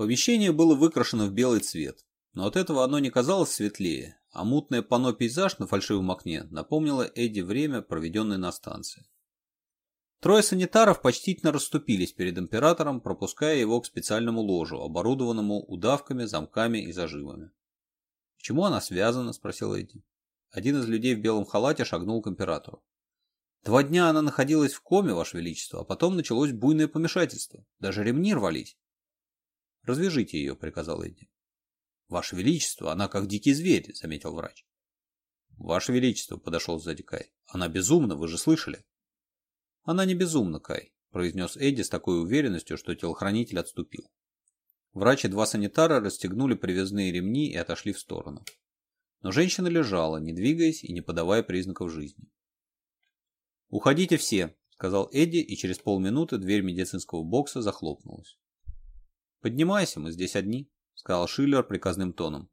Помещение было выкрашено в белый цвет, но от этого оно не казалось светлее, а мутное панно-пейзаж на фальшивом окне напомнило Эдди время, проведенное на станции. Трое санитаров почтительно расступились перед императором, пропуская его к специальному ложу, оборудованному удавками, замками и зажимами. Почему она связана?» – спросил Эдди. Один из людей в белом халате шагнул к императору. «Два дня она находилась в коме, Ваше Величество, а потом началось буйное помешательство. Даже ремни рвались. «Развяжите ее», — приказал Эдди. «Ваше Величество, она как дикий зверь», — заметил врач. «Ваше Величество», — подошел сзади Кай. «Она безумна, вы же слышали?» «Она не безумна, Кай», — произнес Эдди с такой уверенностью, что телохранитель отступил. Врач и два санитара расстегнули привязные ремни и отошли в сторону. Но женщина лежала, не двигаясь и не подавая признаков жизни. «Уходите все», — сказал Эдди, и через полминуты дверь медицинского бокса захлопнулась. «Поднимайся, мы здесь одни», — сказал Шиллер приказным тоном.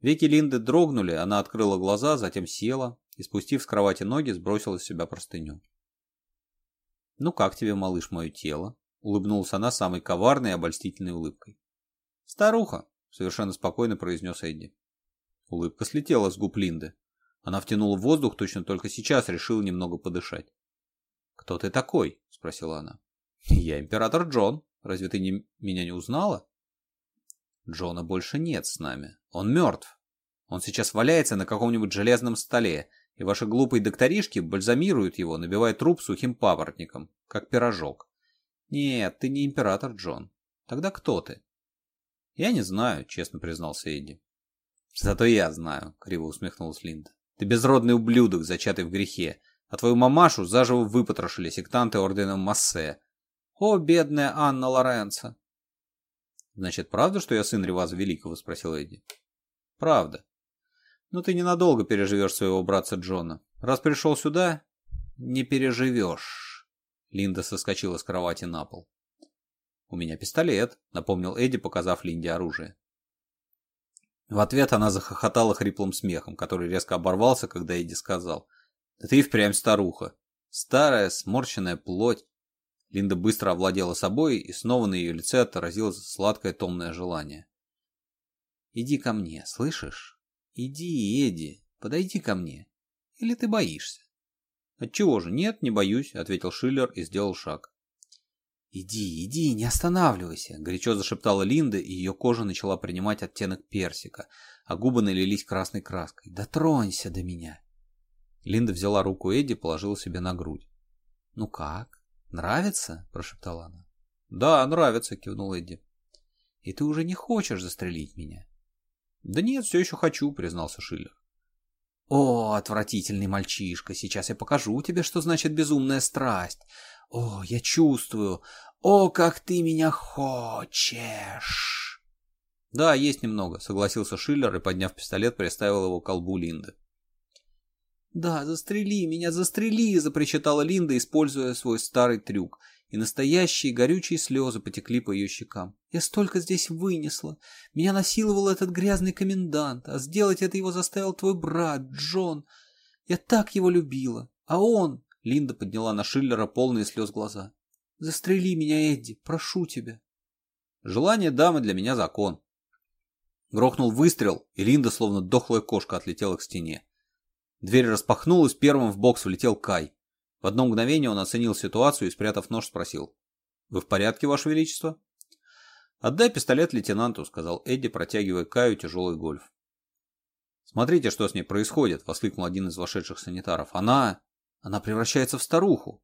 Веки Линды дрогнули, она открыла глаза, затем села и, спустив с кровати ноги, сбросила с себя простыню. «Ну как тебе, малыш, мое тело?» — улыбнулась она самой коварной и обольстительной улыбкой. «Старуха!» — совершенно спокойно произнес Эдди. Улыбка слетела с губ Линды. Она втянула воздух, точно только сейчас решила немного подышать. «Кто ты такой?» — спросила она. «Я император Джон», Разве ты не, меня не узнала? Джона больше нет с нами. Он мертв. Он сейчас валяется на каком-нибудь железном столе, и ваши глупые докторишки бальзамируют его, набивая труп сухим папоротником, как пирожок. Нет, ты не император, Джон. Тогда кто ты? Я не знаю, честно признался Эдди. Зато я знаю, криво усмехнулась Линда. Ты безродный ублюдок, зачатый в грехе, а твою мамашу заживо выпотрошили сектанты ордена Массе, о, бедная Анна Лоренцо!» «Значит, правда, что я сын Реваза Великого?» — спросил Эдди. «Правда. Но ты ненадолго переживешь своего братца Джона. Раз пришел сюда, не переживешь». Линда соскочила с кровати на пол. «У меня пистолет», — напомнил Эдди, показав Линде оружие. В ответ она захохотала хриплым смехом, который резко оборвался, когда Эдди сказал. «Да ты впрямь старуха. Старая, сморщенная плоть. Линда быстро овладела собой, и снова на ее лице отразилось сладкое томное желание. «Иди ко мне, слышишь? Иди, Эдди, подойди ко мне. Или ты боишься?» «Отчего же? Нет, не боюсь», — ответил Шиллер и сделал шаг. «Иди, иди, не останавливайся!» — горячо зашептала Линда, и ее кожа начала принимать оттенок персика, а губы налились красной краской. «Дотронься до меня!» Линда взяла руку Эдди и положила себе на грудь. «Ну как?» «Нравится?» – прошептала она. «Да, нравится», – кивнул Эдди. «И ты уже не хочешь застрелить меня?» «Да нет, все еще хочу», – признался Шиллер. «О, отвратительный мальчишка, сейчас я покажу тебе, что значит безумная страсть. О, я чувствую. О, как ты меня хочешь!» «Да, есть немного», — согласился Шиллер и, подняв пистолет, приставил его к колбу Линды. «Да, застрели меня, застрели!» – запричитала Линда, используя свой старый трюк. И настоящие горючие слезы потекли по ее щекам. «Я столько здесь вынесла! Меня насиловал этот грязный комендант, а сделать это его заставил твой брат, Джон! Я так его любила! А он...» – Линда подняла на Шиллера полные слез глаза. «Застрели меня, Эдди, прошу тебя!» «Желание дамы для меня закон!» Грохнул выстрел, и Линда, словно дохлая кошка, отлетела к стене. Дверь распахнулась, первым в бокс влетел Кай. В одно мгновение он оценил ситуацию и, спрятав нож, спросил. «Вы в порядке, Ваше Величество?» «Отдай пистолет лейтенанту», — сказал Эдди, протягивая Каю тяжелый гольф. «Смотрите, что с ней происходит», — воскликнул один из вошедших санитаров. «Она... она превращается в старуху».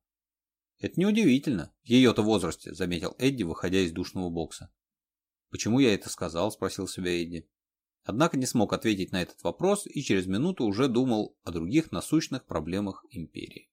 «Это неудивительно. В ее-то возрасте», — заметил Эдди, выходя из душного бокса. «Почему я это сказал?» — спросил себя Эдди. Однако не смог ответить на этот вопрос и через минуту уже думал о других насущных проблемах империи.